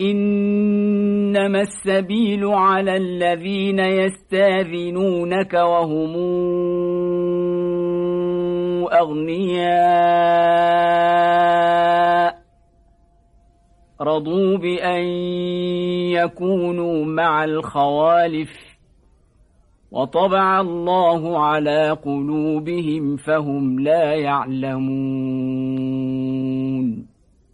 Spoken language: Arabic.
إنما السبيل على الذين يستاذنونك وهم أغنياء. رضوا بأن يكونوا مع الخوالف. وطبع الله على قلوبهم فهم لا يعلمون.